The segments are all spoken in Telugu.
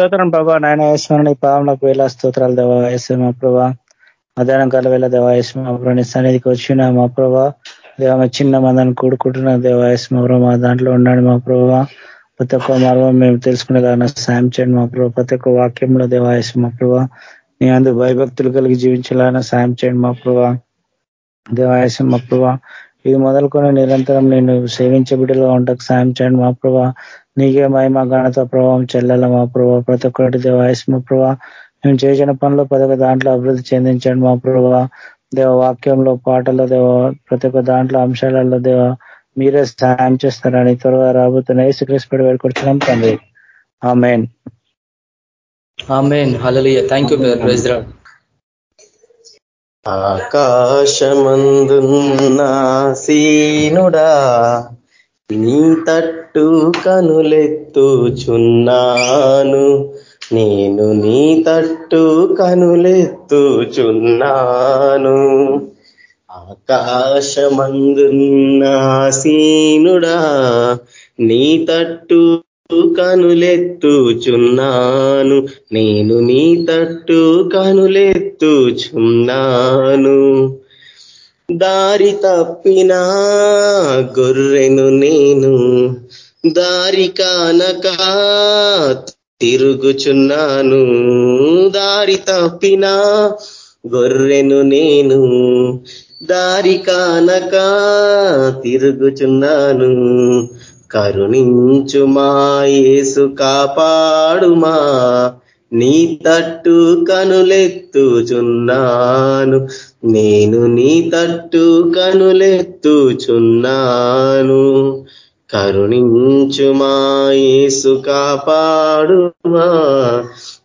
స్తోత్రం ప్రభా. నాయన యశ్వరుని పావనకు వేళ స్తోత్రాలు దేవా. యశ్వర మా ప్రభా. మధ్యాహ్నం కాల వేళ దేవా మా నీ సన్నిధికి వచ్చిన మా ప్రభా. దేవ చిన్న మందని కూడుకుంటున్న దేవా మా దాంట్లో ఉన్నాడు మా ప్రభా. ప్రతి ఒక్క మర్మం మేము తెలుసుకునేలాగా సాయం చేయండి మా ప్రభా. ప్రతి ఒక్క వాక్యంలో దేవాయసం మా ప్రభా. నీ అందు భయభక్తులు కలిగి జీవించాలని సాయం చేయండి మా ప్రభా. దేవాయసం మా ప్రభా. ఇది మొదలుకొని నిరంతరం నేను సేవించే బిడ్డలుగా ఉండకు సాయం చేయండి మా ప్రభా. నీకే మహిమ ఘనత ప్రభావం చెల్లెల మా ప్రభా. ప్రతి ఒక్కటి దేవాయసం మా ప్రభా. మేము చేసిన పనులు ప్రతి ఒక్క దాంట్లో అభివృద్ధి చెందించండి మా ప్రభా. దేవ వాక్యంలో పాటలో దేవ ప్రతి ఒక్క దాంట్లో అంశాలలో దేవ మీరే సాయం చేస్తారని త్వరగా రాబోతున్న యేసుక్రీస్తు వేడుకొచ్చున్నాం తండ్రి. Amen thank you praise ఆకాశమందున్న సీనుడా నీ తట్టు కనులెత్తుచున్నాను. నేను నీ తట్టు కనులెత్తుచున్నాను. ఆకాశమందున్న సీనుడా నీ తట్టు కనులెత్తుచున్నాను. నేను నీ తట్టు కనులెత్తుచున్నాను. దారి తప్పిన గొర్రెను నేను దారి కానక తిరుగుచున్నాను. దారి తప్పిన గొర్రెను నేను దారి కానక తిరుగుచున్నాను. కరుణించుమా యేసు కాపాడుమా నీ తట్టు కనులెత్తుచున్నాను. నేను నీ తట్టు కనులెత్తుచున్నాను. కరుణించుమా యేసు కాపాడుమా.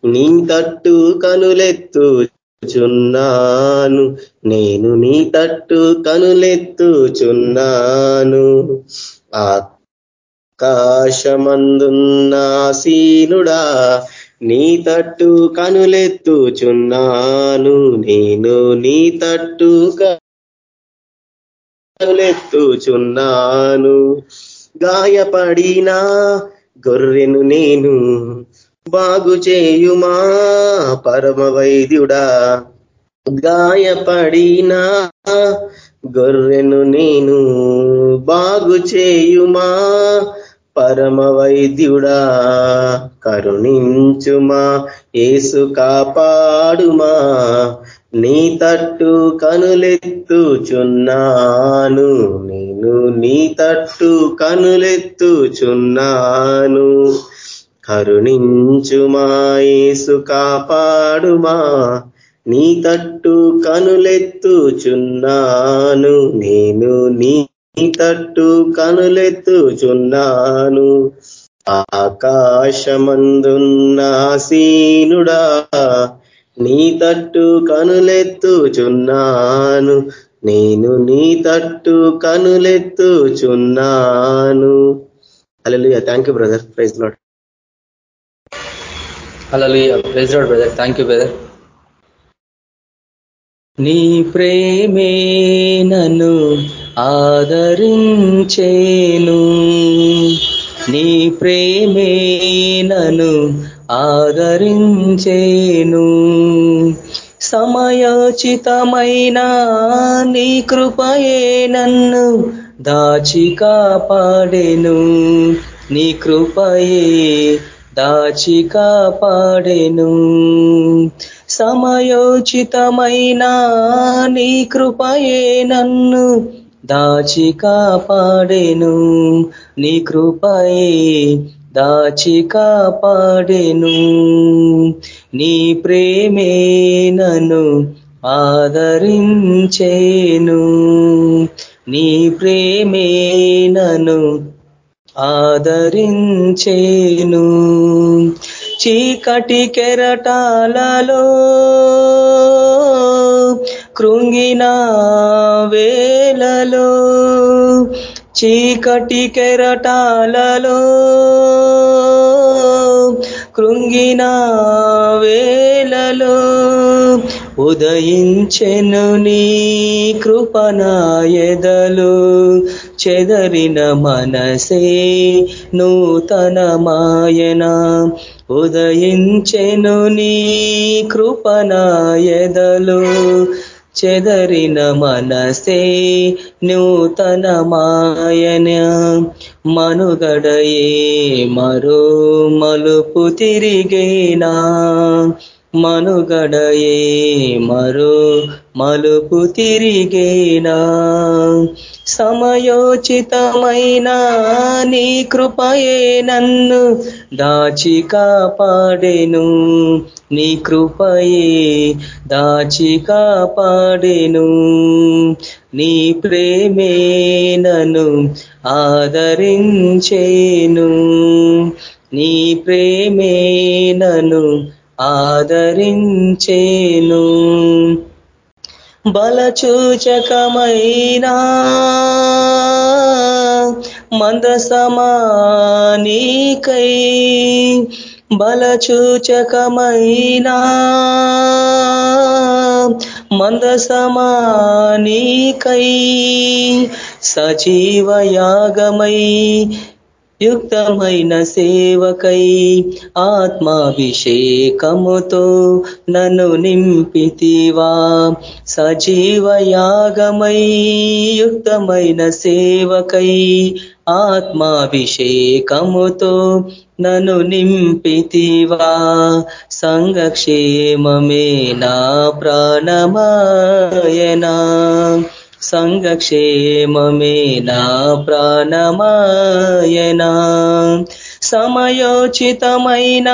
నీ తట్టు కనులెత్తుచున్నాను. నేను నీ తట్టు కనులెత్తుచున్నాను. ఆకాశమందున్న సీనుడా నీ తట్టు కనులెత్తుచున్నాను నేను నీ తట్టు కనులెత్తుచున్నాను. గాయపడిన గొర్రెను నేను బాగు చేయుమా పరమ వైద్యుడా? గాయపడిన గొర్రెను నేను బాగు చేయుమా పరమ వైద్యుడా కరుణించుమా ఏసు కాపాడుమా. నీ తట్టు కనులెత్తుచున్నాను నేను నీ తట్టు కనులెత్తుచున్నాను. కరుణించుమా ఏసు కాపాడుమా. నీ తట్టు కనులెత్తుచున్నాను నేను నీ తట్టు కనులెత్తుచున్నాను. ఆకాశమందున్న సీనుడా నీ తట్టు కనులెత్తుచున్నాను. నేను నీ తట్టు కనులెత్తుచున్నాను. అలలు thank you brother praise Lord అలలు praise Lord brother thank you brother నీ ప్రేమే నన్ను ఆదరించేను. నీ ప్రేమే నన్ను ఆదరించేను. సమయోచితమైన నీ కృపయే నన్ను దాచి కాపాడెను. నీ కృపయే దాచి కాపాడెను. సమయోచితమైన నీ కృపయే నన్ను దాచి కాపాడేను నీ కృపయే దాచి కాపాడేను. నీ ప్రేమే నన్ను ఆదరించేను నీ ప్రేమే నన్ను ఆదరించేను. చీకటి కెరటాలలో కృంగిన వేలలో చీకటి కెరటాలలో కృంగిన వేలలో ఉదయించెను నీ కృపణాయదలు చెదరిన మనసే నూతన మాయన ఉదయించెను నీ కృపణాయదలు చెదరిన మనసే నూతనమాయన. మనుగడయే మరో మలుపు తిరిగేనా? మనుగడయే మరో మలుపు తిరిగేనా? సమయోచితమైన నీ కృపయే నన్ను దాచి కాపాడెను. నీ కృపయే దాచి కాపాడెను. నీ ప్రేమే నన్ను ఆదరించేను. నీ ప్రేమే నన్ను ఆదరించేను. బలచూచకమైనా మందసమానికై బలచూచకమైనా మందసమానికై సజీవయాగమై యుక్తమైన సేవకై ఆత్మాభిషేకముతో నన్ను నింపితివా. సజీవయాగమై యుక్తమైన సేవకై ఆత్మాభిషేకముతో నన్ను నింపితివా. సంగక్షేమమే నా ప్రాణమాయనా. సంగక్షేమమే నా ప్రాణమాయనా? సమయోచితమైన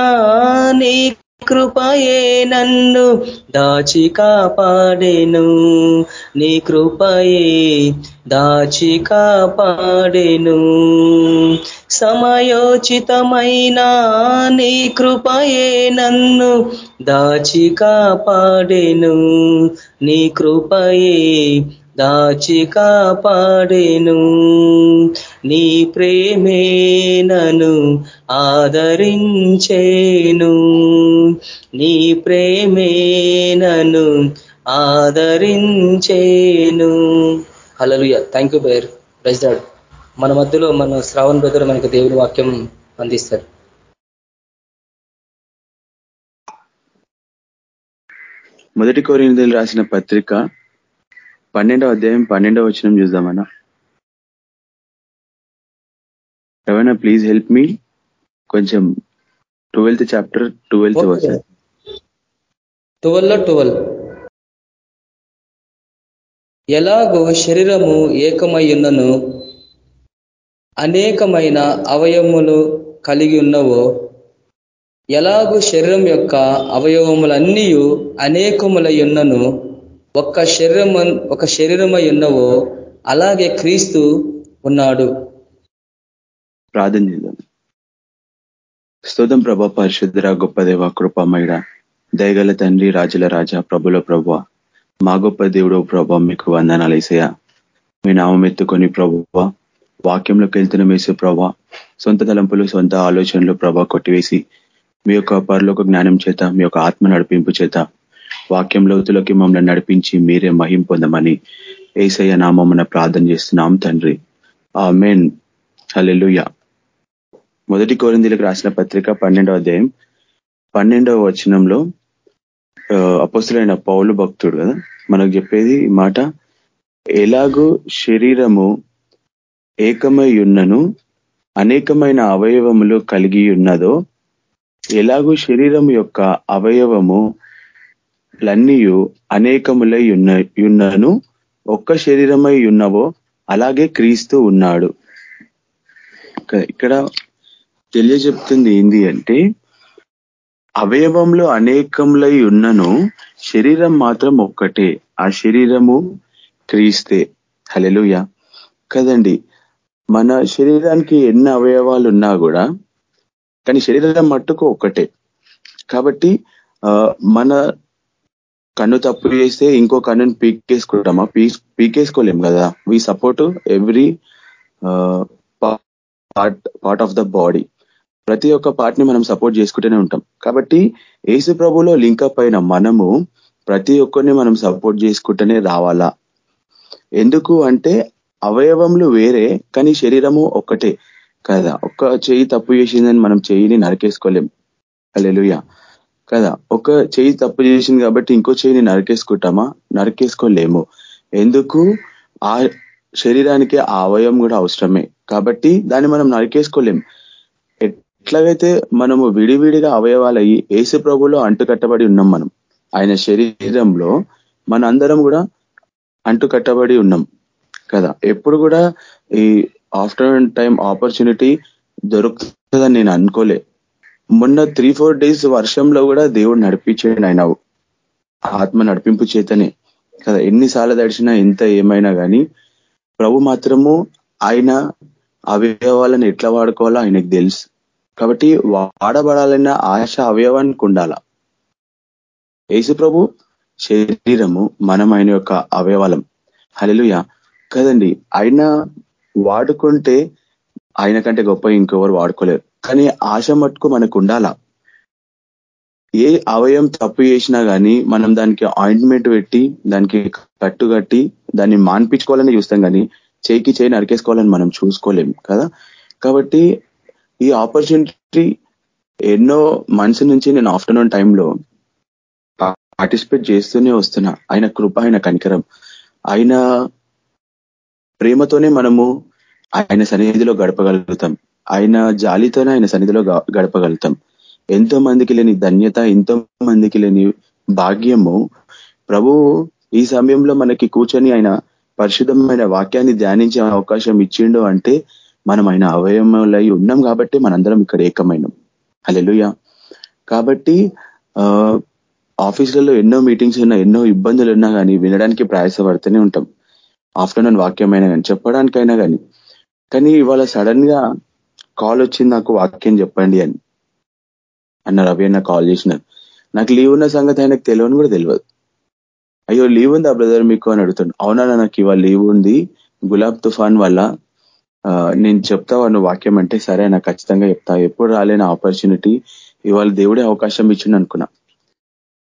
నీ కృపయే నన్ను దాచి కాపాడెను. నీ కృపయే దాచి కాపాడెను. సమయోచితమైన నీ కృపయే నన్ను దాచి కాపాడెను. నీ కృపయే దాచి కాపాడేను. నీ ప్రేమే నను ఆదరించేను. నీ ప్రేమే నను ఆదరించేను. హలలుయ థ్యాంక్ యూ బ్రదర్ ప్రెసిడాడ్ మన మధ్యలో మన శ్రావణ్ బ్రదర్ మనకి దేవుని వాక్యం అందిస్తారు. మొదటి కోరినిదలు రాసిన పత్రిక పన్నెండవ అధ్యాయం పన్నెండవ వచనం చూద్దామన్నా. ఎవరైనా ప్లీజ్ హెల్ప్ మీ కొంచెం ట్వెల్త్ చాప్టర్ ట్వెల్త్ వర్స్ టువెల్లో టువెల్ ఎలాగో శరీరము ఏకమై ఉన్నను అనేకమైన అవయవములు కలిగి ఉన్నవో? ఎలాగూ శరీరం యొక్క అవయవములన్నీ అనేకములై ఉన్నను ఒక్క శరీరం ఒక శరీరమై ఉన్నవో అలాగే క్రీస్తు ఉన్నాడు. ప్రార్థన చేద్దాం స్తోతం ప్రభ పరిశుద్ధర గొప్ప దేవ కృపమయుడ దయగల తండ్రి రాజుల రాజా ప్రభుల ప్రభ మా గొప్ప దేవుడు ప్రభ మీకు వందనాలు వేసయ మీ నామం ఎత్తుకొని ప్రభువ వాక్యంలోకి వెళ్తున్న వేసే ప్రభ సొంత తలంపులు సొంత ఆలోచనలు ప్రభ కొట్టివేసి మీ యొక్క పరలోక జ్ఞానం చేత మీ యొక్క ఆత్మ నడిపింపు చేత వాక్యం లోతులోకి మమ్మల్ని నడిపించి మీరే మహిం పొందమని ఏసయ్య నామమున ప్రార్థన చేస్తున్నాం తండ్రి. ఆ మెయిన్ హలెలుయ మొదటి కోరిందీలకు రాసిన పత్రిక పన్నెండవ అధ్యాయం. పన్నెండవ వచనంలో అపస్తులైన పౌలు భక్తుడు కదా మనకు చెప్పేది ఈ మాట ఎలాగూ శరీరము ఏకమై ఉన్నను అనేకమైన అవయవములు కలిగి ఉన్నదో ఎలాగూ శరీరం యొక్క అవయవము లన్నీ అనేకములై ఉన్నను ఒక్క శరీరమై ఉన్నవో అలాగే క్రీస్తు ఉన్నాడు. ఇక్కడ తెలియజెప్తుంది ఏంది అంటే అవయవంలో అనేకములై ఉన్నను శరీరం మాత్రం ఒక్కటే ఆ శరీరము క్రీస్తే. హలెలుయ కదండి మన శరీరానికి ఎన్ని అవయవాలు ఉన్నా కూడా కానీ శరీరం మట్టుకు ఒక్కటే. కాబట్టి మన కన్ను తప్పు చేస్తే ఇంకో కన్నుని పీకేసుకుంటామా? పీ పీకేసుకోలేం కదా. We support every part part of the body ప్రతి ఒక్క పార్ట్ని మనం సపోర్ట్ చేసుకుంటూనే ఉంటాం. కాబట్టి ఏసు ప్రభులో లింకప్ అయిన మనము ప్రతి ఒక్కరిని మనం సపోర్ట్ చేసుకుంటూనే రావాలా? ఎందుకు అంటే అవయవములు వేరే కానీ శరీరము ఒక్కటే కదా. ఒక్క చెయ్యి తప్పు చేసిందని మనం చెయ్యిని నరికేసుకోలేం. అలెలుయ కదా ఒక చేయి తప్పు చేసింది కాబట్టి ఇంకో చేయిని నరికేసుకుంటామా? నరికేసుకోలేము. ఎందుకు? ఆ శరీరానికి ఆ అవయవం కూడా అవసరమే. కాబట్టి దాన్ని మనం నరికేసుకోలేం. ఎట్లాగైతే మనము విడివిడిగా అవయవాలయ్యి ఏసు ప్రభులో అంటుకట్టబడి ఉన్నాం మనం ఆయన శరీరంలో మన అందరం కూడా అంటుకట్టబడి ఉన్నాం కదా. ఎప్పుడు కూడా ఈ ఆఫ్టర్నూన్ టైం ఆపర్చునిటీ దొరుకుతుందని నేను అనుకోలే. మొన్న త్రీ ఫోర్ డేస్ వర్షంలో కూడా దేవుడు నడిపించాడు ఆయన ఆత్మ నడిపింపు చేతనే. కదా ఎన్నిసార్లు దడిచినా ఎంత ఏమైనా కానీ ప్రభు మాత్రము ఆయన అవయవాలను ఎట్లా వాడుకోవాలో ఆయనకు తెలుసు. కాబట్టి వాడబడాలన్న ఆశ అవయవానికి ఉండాల? యేసు ప్రభు శరీరము మనం ఆయన యొక్క అవయవాలం. హలలుయ కదండి ఆయన వాడుకుంటే ఆయన కంటే గొప్ప ఇంకెవరు వాడుకోలేరు. కానీ ఆశ మట్టుకు మనకు ఉండాలా? ఏ అవయం తప్పు చేసినా కానీ మనం దానికి ఆయింట్మెంట్ పెట్టి దానికి కట్టు కట్టి దాన్ని మాన్పించుకోవాలని చూస్తాం కానీ చేయికి చేయి నరికేసుకోవాలని మనం చూసుకోలేం కదా? కాబట్టి ఈ ఆపర్చునిటీ ఎన్నో మనసు నుంచి నేను ఆఫ్టర్నూన్ టైంలో పార్టిసిపేట్ చేస్తూనే వస్తున్నా. ఆయన కృప ఆయన కనికరం. ఆయన ప్రేమతోనే మనము ఆయన సన్నిధిలో గడపగలుగుతాం. ఆయన జాలితోనే ఆయన సన్నిధిలో గడపగలుగుతాం. ఎంతో మందికి లేని ధన్యత ఎంతో మందికి లేని భాగ్యము. ప్రభు ఈ సమయంలో మనకి కూర్చొని ఆయన పరిశుద్ధమైన వాక్యాన్ని ధ్యానించే అవకాశం ఇచ్చిండు అంటే మనం ఆయన అవయవములై ఉన్నాం కాబట్టి మనందరం ఇక్కడ ఏకమైనం. అలెలుయ కాబట్టి ఆఫీసులలో ఎన్నో మీటింగ్స్ ఉన్నా ఎన్నో ఇబ్బందులు ఉన్నా కానీ వినడానికి ప్రయాసపడుతూనే ఉంటాం. ఆఫ్టర్నూన్ వాక్యమైనా కానీ చెప్పడానికైనా కానీ కానీ ఇవాళ సడన్గా కాల్ వచ్చింది నాకు వాక్యం చెప్పండి అని. అన్నారు అవి అన్న కాల్ చేసినారు. నాకు లీవ్ ఉన్న సంగతి ఆయనకు తెలియని కూడా తెలియదు. అయ్యో లీవ్ ఉందా బ్రదర్ మీకు అని అడుగుతాను అవునా నాకు ఇవాళ లీవ్ ఉంది. గులాబ్ తుఫాన్ వల్ల నేను చెప్తా నువ్వు వాక్యం అంటే సరే నాకు ఖచ్చితంగా చెప్తా. ఎప్పుడు రాలేని ఆపర్చునిటీ ఇవాళ దేవుడే అవకాశం ఇచ్చిండు అనుకున్నా.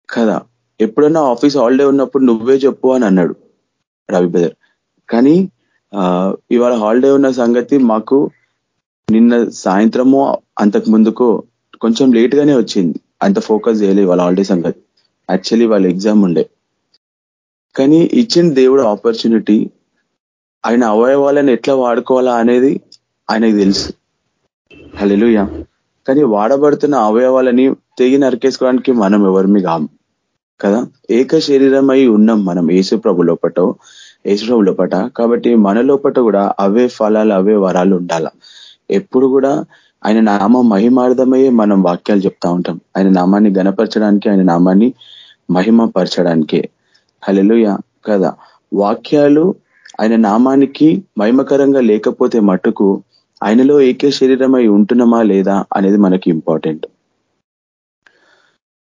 కదా ఎప్పుడన్నా ఆఫీస్ హాలిడే ఉన్నప్పుడు నువ్వే చెప్పు అని అన్నాడు రవి బ్రదర్ కానీ ఇవాళ హాలిడే ఉన్న సంగతి మాకు నిన్న సాయంత్రము అంతకు ముందుకు కొంచెం లేట్ గానే వచ్చింది. అంత ఫోకస్ చేయలేదు వాళ్ళ హాలిడే సంగతి. యాక్చువల్లీ వాళ్ళ ఎగ్జామ్ ఉండే. కానీ ఇచ్చిన దేవుడు ఆపర్చునిటీ ఆయన అవయవాలను ఎట్లా వాడుకోవాలా అనేది ఆయనకు తెలుసు. హలెలుయ కానీ వాడబడుతున్న అవయవాలని తెగి నరికేసుకోవడానికి మనం ఎవరిమి కాం కదా? ఏక శరీరమై ఉన్నాం మనం. యేసు ప్రభు లోపట యేసు ప్రభు లోపట. కాబట్టి మన లోపట కూడా అవే ఫలాలు అవే వరాలు ఉండాల? ఎప్పుడు కూడా ఆయన నామం మహిమార్థమయ్యే మనం వాక్యాలు చెప్తా ఉంటాం. ఆయన నామాన్ని గనపరచడానికి ఆయన నామాన్ని మహిమపరచడానికే. హలెలుయ కదా. వాక్యాలు ఆయన నామానికి మహిమకరంగా లేకపోతే మటుకు ఆయనలో ఏకే శరీరమై ఉంటున్నామా లేదా అనేది మనకి ఇంపార్టెంట్.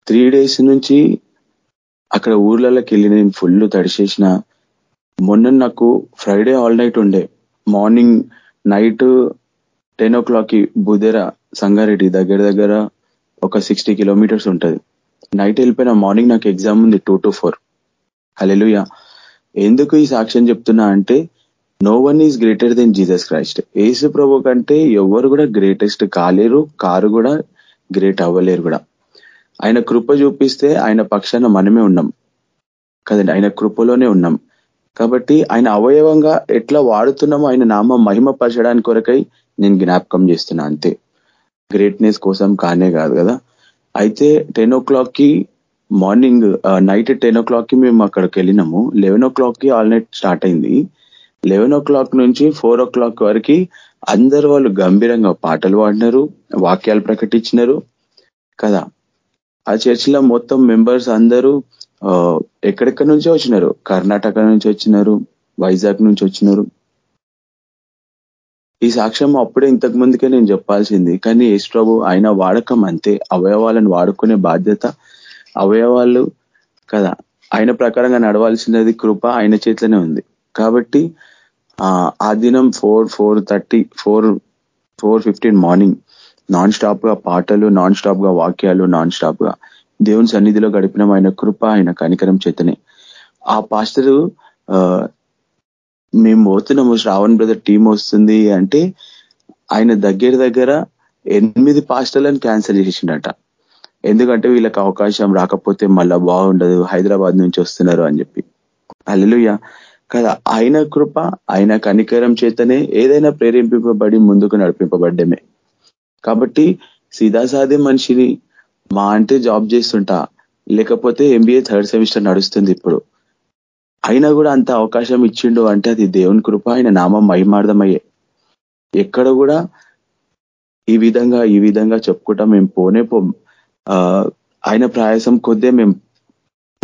త్రీ డేస్ నుంచి అక్కడ ఊర్లలోకి వెళ్ళి నేను ఫుల్ తడిచేసిన మొన్న నాకు ఫ్రైడే ఆల్ నైట్ ఉండే. మార్నింగ్ నైట్ టెన్ ఓ క్లాక్కి బుధెర సంగారెడ్డి దగ్గర దగ్గర ఒక సిక్స్టీ కిలోమీటర్స్ ఉంటుంది. నైట్ వెళ్ళిపోయిన మార్నింగ్ నాకు ఎగ్జామ్ ఉంది టూ టు ఫోర్ హలెలుయ ఎందుకు ఈ సాక్ష్యం చెప్తున్నా అంటే no one is greater than Jesus Christ Yesu ప్రభు కంటే ఎవరు కూడా గ్రేటెస్ట్ కాలేరు కారు కూడా గ్రేట్ అవ్వలేరు కూడా. ఆయన కృప చూపిస్తే ఆయన పక్షాన మనమే ఉన్నాం. కదండి ఆయన కృపలోనే ఉన్నాం. కాబట్టి ఆయన అవయవంగా ఎట్లా వాడుతున్నామో ఆయన నామ మహిమ పరచడానికి కొరకై నేను జ్ఞాపకం చేస్తున్నా అంతే. గ్రేట్నెస్ కోసం కానే కాదు కదా. అయితే టెన్ ఓ క్లాక్కి మార్నింగ్ నైట్ టెన్ ఓ క్లాక్కి మేము అక్కడికి వెళ్ళినాము. లెవెన్ ఓ క్లాక్కి ఆల్ నైట్ స్టార్ట్ అయింది. లెవెన్ ఓ క్లాక్ నుంచి ఫోర్ ఓ క్లాక్ వరకు అందరు వాళ్ళు గంభీరంగా పాటలు పాడినారు వాక్యాలు ప్రకటించినారు కదా. ఆ చర్చిలో మొత్తం మెంబర్స్ అందరూ ఎక్కడెక్కడి నుంచో వచ్చినారు? కర్ణాటక నుంచి వచ్చినారు వైజాగ్ నుంచి వచ్చినారు. ఈ సాక్ష్యం అప్పుడే ఇంతకు ముందుకే నేను చెప్పాల్సింది. కానీ యేసు ప్రభు ఆయన వాడకం అంతే. అవయవాలను వాడుకునే బాధ్యత అవయవాలు కదా. ఆయన ప్రకారంగా నడవాల్సినది కృప ఆయన చేతిలోనే ఉంది. కాబట్టి ఆ దినం four four thirty four four fifteen morning non స్టాప్గా పాటలు నాన్ స్టాప్గా వాక్యాలు నాన్ స్టాప్గా దేవుని సన్నిధిలో గడిపిన ఆయన కృప ఆయన కనికరం చేతనే. ఆ పాస్టరు మేము పోతున్నాము శ్రావణ్ బ్రదర్ టీం వస్తుంది అంటే ఆయన దగ్గర దగ్గర ఎనిమిది పాస్టర్లను క్యాన్సిల్ చేసిండట. ఎందుకంటే వీళ్ళకి అవకాశం రాకపోతే మళ్ళా బాగుండదు హైదరాబాద్ నుంచి వస్తున్నారు అని చెప్పి. అల్లెలుయ్య కదా ఆయన కృప ఆయన కనికరం చేతనే ఏదైనా ప్రేరేపింపబడి ముందుకు నడిపింపబడ్డమే. కాబట్టి సీదాసాదే మనిషిని మా అంటే జాబ్ చేస్తుంటా. లేకపోతే ఎంబీఏ థర్డ్ సెమిస్టర్ నడుస్తుంది ఇప్పుడు. అయినా కూడా అంత అవకాశం ఇచ్చిండు అంటే అది దేవుని కృప ఆయన నామం మహిమార్థమయ్యే. ఎక్కడ కూడా ఈ విధంగా ఈ విధంగా చెప్పుకుంటా మేము పోనే పో. ఆయన ప్రయాసం కొద్దే మేము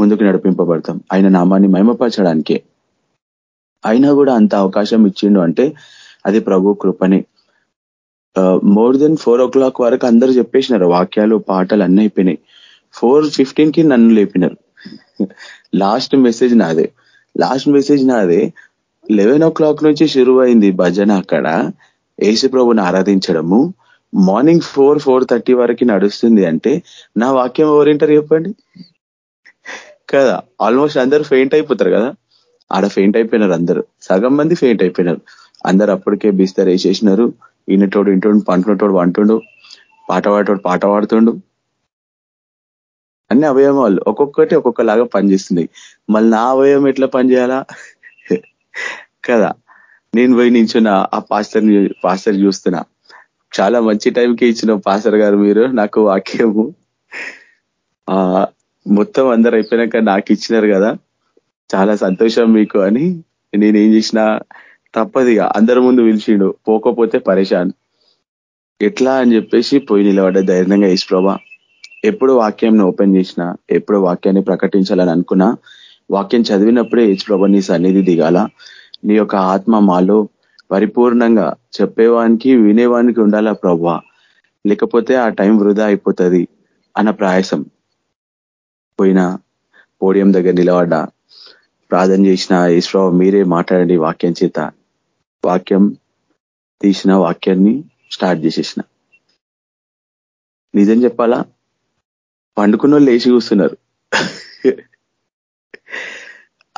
ముందుకు నడిపింపబడతాం. ఆయన నామాన్ని మహిమపరచడానికే. అయినా కూడా అంత అవకాశం ఇచ్చిండు అంటే అది ప్రభు కృపని. మోర్ దెన్ ఫోర్ ఓ క్లాక్ వరకు అందరూ చెప్పేసినారు వాక్యాలు పాటలు అన్నీ అయిపోయినాయి. ఫోర్ ఫిఫ్టీన్కి నన్ను లేపినారు. లాస్ట్ మెసేజ్ నాదే. లాస్ట్ మెసేజ్ నాదే. లెవెన్ ఓ క్లాక్ నుంచి షురు అయింది భజన అక్కడ. యేసు ప్రభుని ఆరాధించడము. మార్నింగ్ ఫోర్ ఫోర్ థర్టీ వరకు నడుస్తుంది అంటే నా వాక్యం ఎవరింటారు చెప్పండి? కదా ఆల్మోస్ట్ అందరు ఫెయింట్ అయిపోతారు కదా. ఆడ ఫెయింట్ అయిపోయినారు అందరు. సగం మంది ఫెయింట్ అయిపోయినారు. అందరు అప్పటికే బిస్తర్ వేసేసినారు ఈయనటోడు ఇంటోడు పంటున్నటోడు వంటుండు పాట పాడేటోడు పాట పాడుతుండు. అన్ని అవయవాలు. ఒక్కొక్కటి ఒక్కొక్కలాగా పనిచేస్తున్నాయి మళ్ళీ నా అవయవం ఎట్లా పనిచేయాలా? కదా. నేను పోయి నించున్న ఆ పాస్టర్ పాస్టర్ చూస్తున్నా. చాలా మంచి టైంకి ఇచ్చిన పాస్టర్ గారు మీరు నాకు వాక్యము. ఆ మొత్తం అందరు అయిపోయినాక నాకు ఇచ్చినారు కదా. చాలా సంతోషం మీకు అని నేనేం చేసిన తప్పదిగా అందరి ముందు పిలిచిండు పోకపోతే పరేషాన్. ఎట్లా అని చెప్పేసి పోయి నిలబడ్డ ధైర్యంగా ఇసు ప్రభా ఎప్పుడు వాక్యంను ఓపెన్ చేసినా ఎప్పుడు వాక్యాన్ని ప్రకటించాలని అనుకున్నా వాక్యం చదివినప్పుడే ఏజ్ ప్రభా నీ సన్నిధి దిగాల. నీ యొక్క ఆత్మ మాలో పరిపూర్ణంగా చెప్పేవానికి వినేవానికి ఉండాలా ప్రభా లేకపోతే ఆ టైం వృధా అయిపోతుంది అన్న ప్రయాసం పోయిన పోడియం దగ్గర నిలబడ్డా ప్రార్థన చేసిన ఈశ్వరావు మీరే మాట్లాడండి వాక్యం చేత. వాక్యం తీసిన వాక్యాన్ని స్టార్ట్ చేసేసిన. నిజం చెప్పాలా? పండుకున్న లేచి కూస్తున్నారు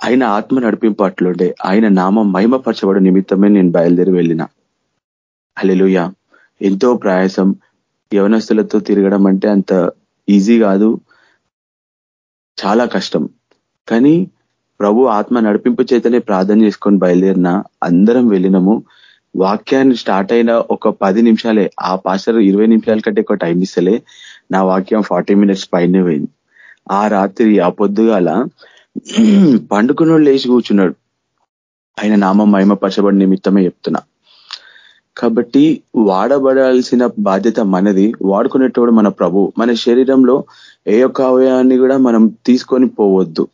ఆయన ఆత్మ నడిపింపు అట్లుండే. ఆయన నామం మహిమపరచబడు నిమిత్తమే నేను బయలుదేరి వెళ్ళిన. అలెలుయ ఎంతో ప్రయాసం. యవనస్తులతో తిరగడం అంటే అంత ఈజీ కాదు. చాలా కష్టం. కానీ ప్రభు ఆత్మ నడిపింపు చేతనే ప్రార్థన చేసుకొని బయలుదేరిన అందరం వెళ్ళినము. వాక్యాన్ని స్టార్ట్ అయిన ఒక పది నిమిషాలే. ఆ పాస్టర్ ఇరవై నిమిషాల కంటే ఎక్కువ టైం ఇస్తలే. నా వాక్యం ఫార్టీ మినిట్స్ పైన పోయింది. ఆ రాత్రి ఆ పొద్దుగాల పండుకున్నోడు లేచి కూర్చున్నాడు. ఆయన నామం మహిమపరచబడి నిమిత్తమే చెప్తున్నా. కాబట్టి వాడబడాల్సిన బాధ్యత మనది. వాడుకునేటోడు మన ప్రభు. మన శరీరంలో ఏ ఒక్క అవయాన్ని కూడా మనం తీసుకొని పోవద్దు.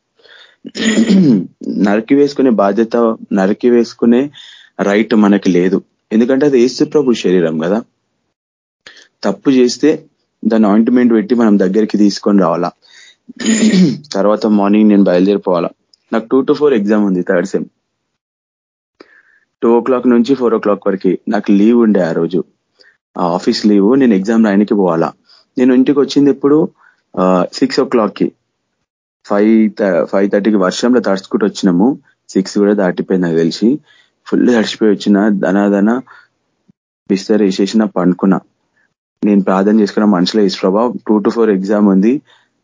నరికి వేసుకునే బాధ్యత నరికి వేసుకునే రైట్ మనకి లేదు. ఎందుకంటే అది ఏసు ప్రభు శరీరం కదా. తప్పు చేస్తే దాన్ని ఆయింట్మెంట్ పెట్టి మనం దగ్గరికి తీసుకొని రావాలా. తర్వాత మార్నింగ్ నేను బయలుదేరిపోవాలా. నాకు టూ టు ఫోర్ ఎగ్జామ్ ఉంది థర్డ్ సెమ్ టూ ఓ క్లాక్ నుంచి ఫోర్ ఓ క్లాక్ వరకు నాకు లీవ్ ఉండే ఆ రోజు. ఆ ఆఫీస్ లీవ్ నేను ఎగ్జామ్ రాయనికి పోవాలా. నేను ఇంటికి వచ్చింది ఇప్పుడు సిక్స్ ఓ క్లాక్కి ఫైవ్ ఫైవ్ థర్టీకి వర్షంలో తడుచుకుంటూ వచ్చినాము. సిక్స్ కూడా దాటిపోయింది నాకు తెలిసి. ఫుల్ తడిచిపోయి వచ్చిన ధనాధన బిస్తర్ వేసేసిన పండుకున్నా. నేను ప్రార్థన చేసుకున్న మనుషుల ఇసు టూ టు ఫోర్ ఎగ్జామ్ ఉంది.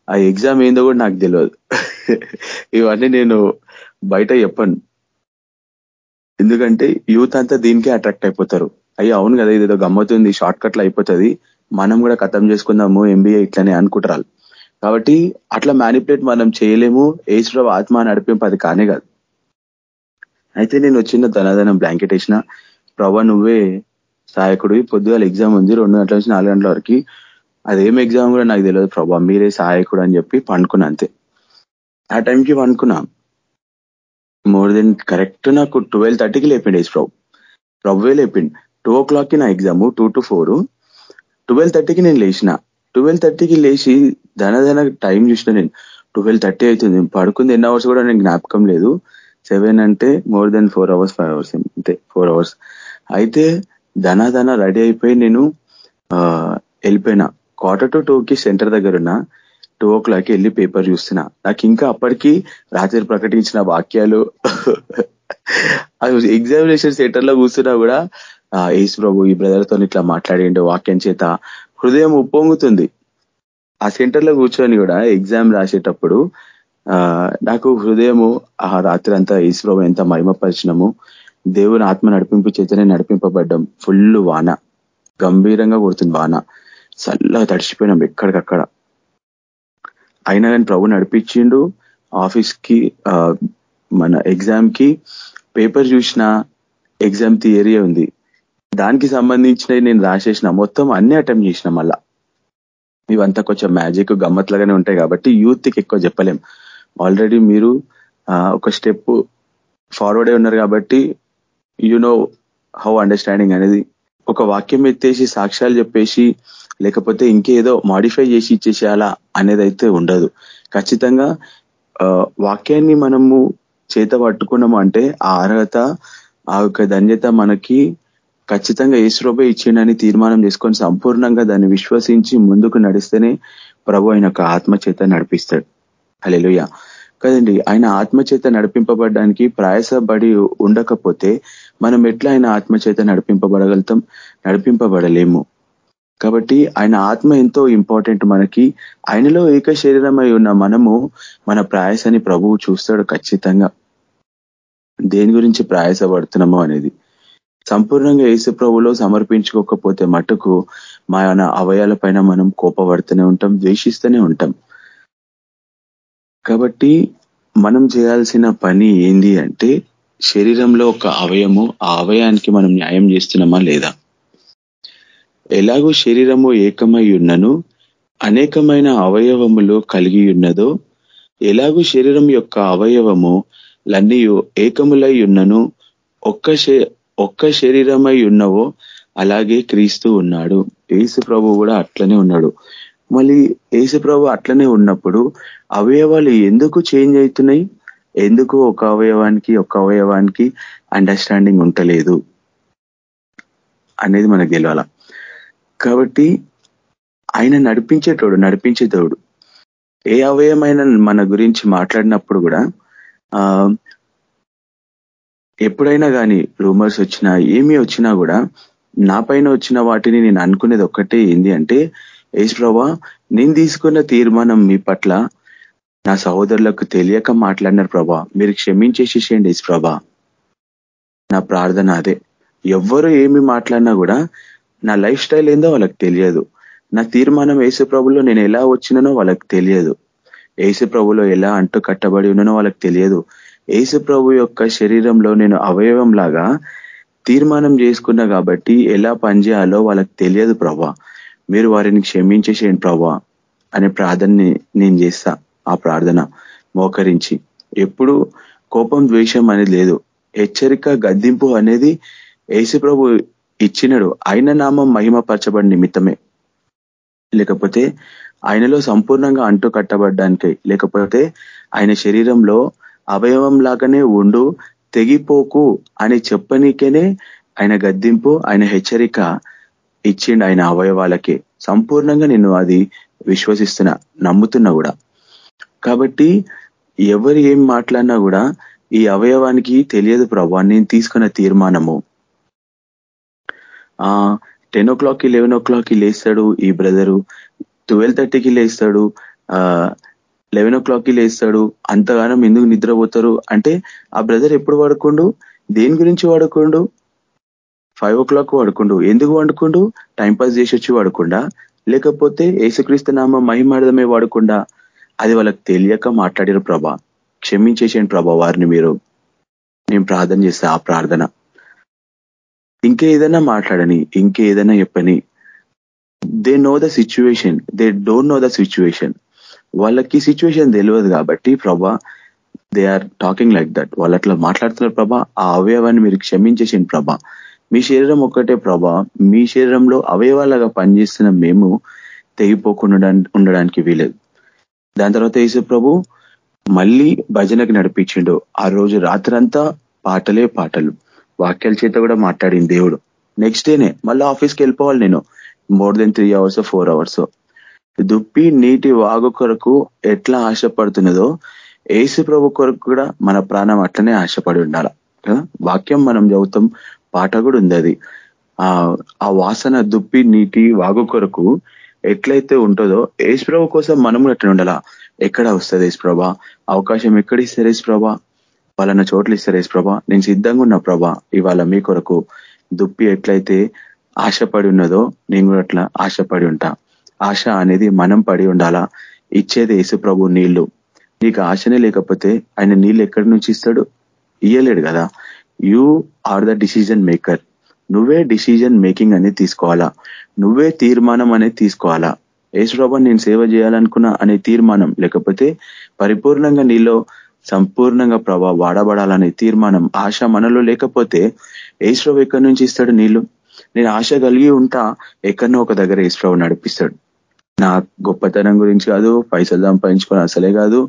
ఆ ఎగ్జామ్ ఏందో కూడా నాకు తెలియదు ఇవన్నీ నేను బయట చెప్పను. ఎందుకంటే యూత్ అంతా దీనికే అట్రాక్ట్ అయిపోతారు. అయ్యో అవును కదా ఇదేదో గమ్మతుంది షార్ట్ కట్లు అయిపోతుంది. మనం కూడా కథం చేసుకుందాము ఎంబీఏ ఇట్లనే అనుకుంటారు. కాబట్టి అట్లా మ్యానిపులేట్ మనం చేయలేము. ఏసులో ఆత్మ నడిపింపు అది కానే కాదు. అయితే నేను వచ్చిన ధనాధనం బ్లాంకెట్ వేసిన. ప్రభా నువ్వే సహాయకుడు పొద్దుగాల ఎగ్జామ్ ఉంది రెండు గంటల నుంచి నాలుగు గంటల వరకు. అదేం ఎగ్జామ్ కూడా నాకు తెలియదు ప్రభా మీరే సహాయకుడు అని చెప్పి పండుకున్నా అంతే. ఆ టైంకి పండుకున్నా. మోర్ దెన్ కరెక్ట్ నాకు ట్వెల్వ్ థర్టీకి లేపిండి ఏసు ప్రభు. ప్రభువే లేపిండి? టూ ఓ క్లాక్కి నా exam two to four twelve థర్టీకి నేను లేచిన. ట్వెల్వ్ థర్టీకి లేచి ధనధన టైం చూసిన నేను. ట్వెల్వ్ థర్టీ అవుతుంది పడుకుంది ఎన్ని అవర్స్ కూడా నేను జ్ఞాపకం లేదు. సెవెన్ అంటే more than four hours five hours అంతే. ఫోర్ అవర్స్ అయితే ధనాధన రెడీ అయిపోయి నేను వెళ్ళిపోయినా. క్వార్టర్ టు టూకి సెంటర్ దగ్గర ఉన్న. టూ ఓ క్లాక్కి వెళ్ళి పేపర్ చూస్తున్నా. నాకు ఇంకా అప్పటికి రాత్రి ప్రకటించిన వాక్యాలు ఎగ్జామినేషన్ సెంటర్లో కూర్చున్నా కూడా ఏసు ప్రభు ఈ బ్రదర్తో ఇట్లా మాట్లాడిండు వాక్యం చేత. హృదయం ఉప్పొంగుతుంది. ఆ సెంటర్లో కూర్చొని కూడా ఎగ్జామ్ రాసేటప్పుడు నాకు హృదయము ఆ రాత్రి అంతా ఈశ్వరం ఎంత మహిమపరిచినము దేవుని ఆత్మ నడిపింపు చేతనే నడిపింపబడ్డం. ఫుల్ వాన. గంభీరంగా కొడుతుంది వాన. చల్లగా తడిచిపోయినాం ఎక్కడికక్కడ. అయినా కానీ ప్రభు నడిపించిండు ఆఫీస్కి మన ఎగ్జామ్కి. పేపర్ చూసిన ఎగ్జామ్ థియరీ ఉంది. దానికి సంబంధించినవి నేను రాసేసిన. మొత్తం అన్ని అటెంప్ట్ చేసిన మళ్ళా. ఇవంతా కొంచెం మ్యాజిక్ గమ్మత్లాగానే ఉంటాయి కాబట్టి యూత్కి ఎక్కువ చెప్పలేం. ఆల్రెడీ మీరు ఒక స్టెప్ ఫార్వర్డ్ అయి ఉన్నారు కాబట్టి యు నో హౌ అండర్స్టాండింగ్ అనేది ఒక వాక్యం ఎత్తేసి సాక్ష్యాలు చెప్పేసి లేకపోతే ఇంకేదో మాడిఫై చేసి ఇచ్చేసేయాలా అనేది అయితే ఉండదు. ఖచ్చితంగా వాక్యాన్ని మనము చేత పట్టుకున్నాము అంటే ఆ అర్హత ఆ యొక్క ధన్యత మనకి ఖచ్చితంగా ఏసురోబే ఇచ్చిండని తీర్మానం చేసుకొని సంపూర్ణంగా దాన్ని విశ్వసించి ముందుకు నడిస్తేనే ప్రభు ఆయన యొక్క ఆత్మచేత నడిపిస్తాడు. హలెలుయ కదండి ఆయన ఆత్మచేత నడిపింపబడడానికి ప్రయాసపడి ఉండకపోతే మనం ఎట్లా ఆయన ఆత్మచేత నడిపింపబడగలుగుతాం? నడిపింపబడలేము. కాబట్టి ఆయన ఆత్మ ఎంతో ఇంపార్టెంట్ మనకి. ఆయనలో ఏక శరీరమై ఉన్న మనము మన ప్రయాసాన్ని ప్రభువు చూస్తాడు ఖచ్చితంగా. దేని గురించి ప్రయాసపడుతున్నామో అనేది. సంపూర్ణంగా యేసు ప్రభులో సమర్పించుకోకపోతే మటుకు మన అవయాల పైన మనం కోపపడుతూనే ఉంటాం ద్వేషిస్తూనే ఉంటాం. కాబట్టి మనం చేయాల్సిన పని ఏంది అంటే శరీరంలో ఒక అవయము ఆ అవయానికి మనం న్యాయం చేస్తున్నామా లేదా? ఎలాగో శరీరము ఏకమై ఉన్నను అనేకమైన అవయవములు కలిగి ఉన్నదో ఎలాగూ శరీరం యొక్క అవయవము లన్నీ ఏకములై ఉన్నను ఒక్క ఒక్క శరీరమై ఉన్నవో అలాగే క్రీస్తు ఉన్నాడు. ఏసు ప్రభు కూడా అట్లనే ఉన్నాడు. మళ్ళీ ఏసు ప్రభు అట్లనే ఉన్నప్పుడు అవయవాలు ఎందుకు చేంజ్ అవుతున్నాయి? ఎందుకు ఒక అవయవానికి ఒక అవయవానికి అండర్స్టాండింగ్ ఉంటలేదు అనేది మనకు తెలియాల కాబట్టి ఆయన నడిపించేటోడు నడిపించేటోడు ఏ అవయమైన మన గురించి మాట్లాడినప్పుడు కూడా ఎప్పుడైనా కానీ రూమర్స్ వచ్చినా ఏమీ వచ్చినా కూడా నా పైన వచ్చిన వాటిని నేను అనుకునేది ఒక్కటే ఏంది అంటే ఏసు ప్రభా నేను తీసుకున్న తీర్మానం మీ పట్ల నా సహోదరులకు తెలియక మాట్లాడినారు ప్రభా. మీరు క్షమించేసేసేయండి ప్రభా. నా ప్రార్థన అదే. ఎవ్వరు ఏమి మాట్లాడినా కూడా నా లైఫ్ స్టైల్ ఏందో వాళ్ళకి తెలియదు. నా తీర్మానం ఏసు ప్రభులో నేను ఎలా వచ్చినానో వాళ్ళకి తెలియదు. ఏసు ప్రభులో ఎలా అంటు కట్టబడి ఉన్నానో వాళ్ళకి తెలియదు. ఏసు ప్రభు యొక్క శరీరంలో నేను అవయవం లాగా తీర్మానం చేసుకున్నా కాబట్టి ఎలా పనిచేయాలో వాళ్ళకి తెలియదు ప్రభా. మీరు వారిని క్షమించేసేయండి ప్రభా అనే ప్రార్థన నేను చేస్తా. ఆ ప్రార్థన మోకరించి. ఎప్పుడు కోపం ద్వేషం అనేది లేదు. హెచ్చరిక గద్దింపు అనేది యేసు ప్రభు ఇచ్చినడు. ఆయన నామం మహిమపరచబడి నిమిత్తమే. లేకపోతే ఆయనలో సంపూర్ణంగా అంటు కట్టబడ్డానికై. లేకపోతే ఆయన శరీరంలో అవయవం లాగానే ఉండు తెగిపోకు అని చెప్పనీకేనే ఆయన గద్దింపు ఆయన హెచ్చరిక ఇచ్చిండు ఆయన అవయవాలకే. సంపూర్ణంగా నేను అది విశ్వసిస్తున్నా నమ్ముతున్నా కూడా. కాబట్టి ఎవరు ఏం మాట్లాడినా కూడా ఈ అవయవానికి తెలియదు ప్రభా నేను తీసుకున్న తీర్మానము. ఆ టెన్ ఓ క్లాక్కి లెవెన్ ఓ క్లాక్కి లేస్తాడు ఈ బ్రదరు. ట్వెల్వ్ థర్టీకి లేస్తాడు. లెవెన్ ఓ క్లాక్కి లేస్తాడు. అంతగానం ఎందుకు నిద్రపోతారు? అంటే ఆ బ్రదర్ ఎప్పుడు వాడుకోండు దేని గురించి వాడుకోండు ఫైవ్ ఓ క్లాక్ వాడుకుండు ఎందుకు వాడుకుండు టైంపాస్ చేసి వచ్చి వాడకుండా లేకపోతే ఏసుక్రీస్తు నామ మహిమార్థమే వాడకుండా అది వాళ్ళకి తెలియక మాట్లాడారు ప్రభా క్షమించేసేయండి ప్రభా వారిని మీరు. నేను ప్రార్థన చేస్తా ఆ ప్రార్థన. ఇంకేదైనా మాట్లాడని ఇంకేదైనా చెప్పని they know the situation they don't know the situation వాళ్ళకి సిచ్యువేషన్ తెలియదు కాబట్టి ప్రభా they are talking like that వాళ్ళు అట్లా మాట్లాడుతున్నారు ప్రభా ఆ అవయవాన్ని మీరు క్షమించేసింది ప్రభా. మీ శరీరం ఒక్కటే ప్రభా మీ శరీరంలో అవయవాలుగా పనిచేస్తున్న మేము తెగిపోకుండా ఉండడానికి వీలేదు. దాని తర్వాత యేసు ప్రభు మళ్ళీ భజనకి నడిపించిండు. ఆ రోజు రాత్రంతా పాటలే పాటలు. వాక్యాల చేత కూడా మాట్లాడింది దేవుడు. నెక్స్ట్ డేనే మళ్ళీ ఆఫీస్కి వెళ్ళిపోవాలి నేను. More than three hours four hours దుప్పి నీటి వాగు కొరకు ఎట్లా ఆశపడుతున్నదో ఏసు ప్రభు కొరకు కూడా మన ప్రాణం అట్లనే ఆశపడి ఉండాల. వాక్యం మనం చదువుతాం పాట కూడా ఉంది అది. ఆ వాసన దుప్పి నీటి వాగు కొరకు ఎట్లయితే ఉంటుందో ఏసుప్రభ కోసం మనం ఎట్లా ఉండాలా? ఎక్కడ వస్తుంది ఏసుప్రభ అవకాశం ఎక్కడ ఇస్తారు ఏసుప్రభ వాళ్ళన్న చోట్ల ఇస్తారు ఏసుప్రభ నేను సిద్ధంగా ఉన్నా ప్రభా ఇవాళ మీ కొరకు దుప్పి ఎట్లయితే ఆశపడి ఉన్నదో నేను కూడా అట్లా ఆశపడి ఉంటా. ఆశ అనేది మనం పడి ఉండాలా? ఇచ్చేది యేసుప్రభు నీళ్ళు. నీకు ఆశనే లేకపోతే ఆయన నీళ్ళు ఎక్కడి నుంచి ఇస్తాడు? ఇయ్యలేడు కదా. You are the decision maker నువ్వే డిసిజన్ మేకింగ్ అనేది తీసుకోవాలా? నువ్వే తీర్మానం అనేది తీసుకోవాలా? యేసుప్రభ నేను సేవ చేయాలనుకున్నా అనే తీర్మానం లేకపోతే పరిపూర్ణంగా నీలో సంపూర్ణంగా ప్రభా వాడబడాలనే తీర్మానం ఆశ మనలో లేకపోతే ఏసుప్రభు ఎక్కడి నుంచి ఇస్తాడు నీళ్ళు? నేను ఆశ కలిగి ఉంటా ఎక్కడనో ఒక దగ్గర ఏసుప్రభు నడిపిస్తాడు. నా గొప్పతనం గురించి కాదు పైసలు సంపాదించుకోవాలని అసలే కాదు.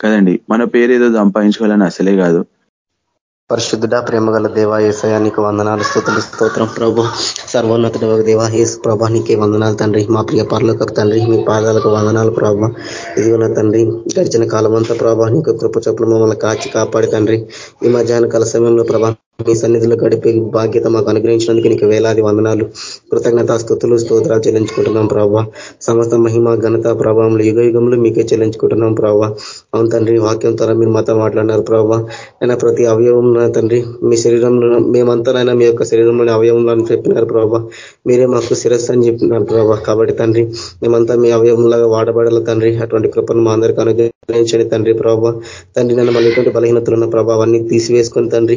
కదండి మన పేరు ఏదో సంపాదించుకోవాలని అసలే కాదు. పరిశుద్ధుడ ప్రేమగల దేవ ఏసయా వందనాలు స్థుతులు స్తోత్రం. ప్రభు సర్వోన్నతుడు దేవ ఏసు ప్రభా నీకే వందనాలు తండ్రి. మా ప్రియ పర్లకు తండ్రి మీ పాదాలకు వందనాలు ప్రభా. ఇదిగోన తండ్రి గడిచిన కాలం అంతా ప్రభా నీకు కృప చొప్పులు మమ్మల్ని కాచి కాపాడి తండ్రి. ఈ మధ్యాహ్న కాల సమయంలో ప్రభా మీ సన్నిధిలో గడిపే బాధ్యత మాకు అనుగ్రహించినందుకు నీకు వేలాది వందనాలు. కృతజ్ఞత స్థుతులు స్తోత్రాలు చెల్లించుకుంటున్నాం ప్రభావ సమస్త మహిమ ఘనత ప్రభావంలో యుగ యుగంలో మీకే చెల్లించుకుంటున్నాం ప్రభావ అవును తండ్రి వాక్యం ద్వారా మీరు మాతో మాట్లాడినారు ప్రభావ అయినా ప్రతి అవయవం తండ్రి మీ శరీరంలో మేమంతానైనా మీ యొక్క శరీరంలోని అవయవంలో చెప్పినారు ప్రభావ మీరే మాకు శిరస్సు అని చెప్పినారు ప్రభావ కాబట్టి తండ్రి మేమంతా మీ అవయవంలాగా వాడబడాలి తండ్రి. అటువంటి కృపను మా అందరికీ అనుగ్రహించండి తండ్రి ప్రభావ తండ్రి నన్ను మళ్ళీ బలహీనతలు ఉన్న ప్రభావాన్ని తీసివేసుకొని తండ్రి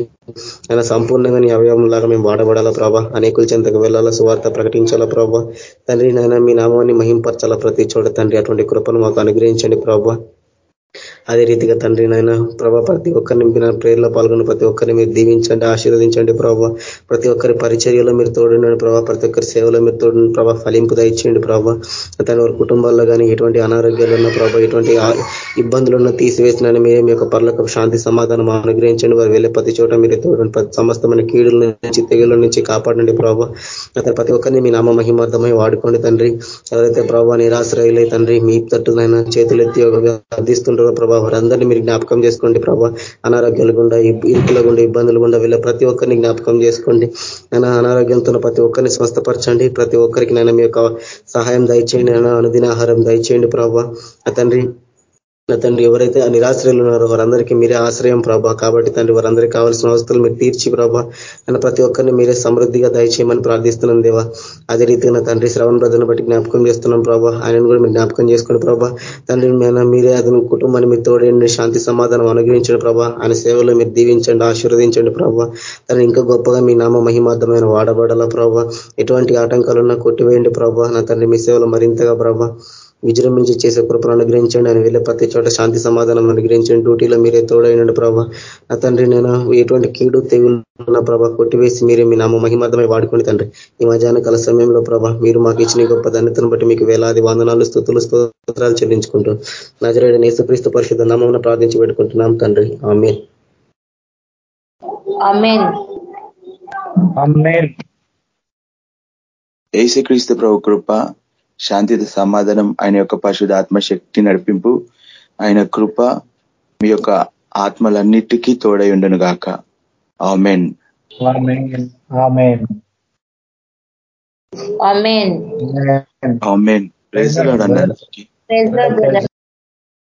ఆయన సంపూర్ణంగా నీ లాగా మేము వాడబడాలా ప్రభా? అనేకుల చెంతకు వెళ్ళాలా? సువార్త ప్రకటించాలా ప్రభా? తండ్రి నాయన మీ నామాన్ని మహింపరచాలా ప్రతి చోట? తండ్రి అటువంటి కృపను మాకు అనుగ్రహించండి ప్రభా. అదే రీతిగా తండ్రి నాయన ప్రభా ప్రతి ఒక్కరిని మీరు ప్రేర్లో పాల్గొన్న ప్రతి ఒక్కరిని మీరు దీవించండి ఆశీర్వదించండి ప్రభావ ప్రతి ఒక్కరి పరిచర్యలో మీరు తోడుండండి ప్రభావ ప్రతి ఒక్కరి సేవలో మీరు తోడు ప్రభావ ఫలింపు దయచేయండి ప్రభావ తన వారి కుటుంబాల్లో కానీ ఎటువంటి అనారోగ్యాలు ఉన్న ప్రభావ ఎటువంటి ఇబ్బందులు తీసివేసిన మీరే మీ యొక్క పర్లకు శాంతి సమాధానం అనుగ్రహించండి. వారు వెళ్ళే ప్రతి చోట మీరు తోడండి ప్రతి సమస్తమైన కీడుల నుంచి తెగుల నుంచి కాపాడండి ప్రభావ అతను ప్రతి ఒక్కరిని మీ నామ మహిమార్థమై వాడుకోండి తండ్రి. ఎవరైతే ప్రభావ నిరాశ్రయులై తండ్రి మీ తట్టునైనా చేతులెత్తి అర్థిస్తుంటారో ప్రభావ వారందరినీ మీరు జ్ఞాపకం చేసుకోండి ప్రభావ అనారోగ్యాలు గుండా ఇరుకుల గుండా ఇబ్బందులు గుండా వీళ్ళ ప్రతి ఒక్కరిని జ్ఞాపకం చేసుకోండి. నేను అనారోగ్యంతో ప్రతి ఒక్కరిని స్వస్థపరచండి. ప్రతి ఒక్కరికి నేను మీ యొక్క సహాయం దయచేయండి. నేను అనుదిన ఆహారం దయచేయండి ప్రభావ తండ్రి నా తండ్రి ఎవరైతే నిరాశ్రయులు ఉన్నారో వారందరికీ మీరే ఆశ్రయం ప్రభా. కాబట్టి తండ్రి వారందరికీ కావాల్సిన అవస్థలు మీరు తీర్చి ప్రభా. నన్ను ప్రతి ఒక్కరిని మీరే సమృద్ధిగా దయచేయమని ప్రార్థిస్తున్నాం దేవా. అదే రీతిగా తండ్రి శ్రవణ బ్రదర్ని బట్టి జ్ఞాపకం చేస్తున్నాం ప్రభా. ఆయనను కూడా మీరు జ్ఞాపకం చేసుకోండి ప్రభా. తండ్రి మీరే అతని కుటుంబాన్ని మీరు తోడండి శాంతి సమాధానం అనుగ్రహించండి ప్రభా. ఆయన సేవలో మీరు దీవించండి ఆశీర్వదించండి ప్రభా. తను ఇంకా గొప్పగా మీ నామ మహిమార్థమైన వాడబడాల ప్రభా. ఎటువంటి ఆటంకాలున్నా కొట్టివేయండి ప్రభా. నా తండ్రి మీ సేవలో మరింతగా ప్రభా. విజృంభించి చేసే కృపను అనుగ్రహించండి. ఆయన వెళ్ళే ప్రతి చోట శాంతి సమాధానం అనుగ్రహించండి. డ్యూటీలో మీరే తోడైనండి ప్రభా. నా తండ్రి నేను ఎటువంటి కీడు తెగులు ప్రభా కొట్టివేసి మీరే మీ నామ మహిమార్థమై వాడుకోండి తండ్రి. ఈ మధ్యాహ్న కాల సమయంలో ప్రభా మీరు మాకు ఇచ్చిన గొప్ప ధన్యతను బట్టి మీకు వేలాది వందనాలు స్థుతులు స్తోత్రాలు చెల్లించుకుంటూ నజరేడు నేసుక్రీస్తు పరిషత్ నామం ప్రార్థించి పెట్టుకుంటున్నాం తండ్రి. ఆమె ఏసుక్రీస్తు ప్రభు కృప శాంతి సమాధానం ఆయన యొక్క పరిశుధాత్మ శక్తి నడిపింపు ఆయన కృప మీ యొక్క ఆత్మలన్నిటికీ తోడై ఉండను గాక. ఆమెన్. ఆమెన్. ప్రైజ్ అన్నారు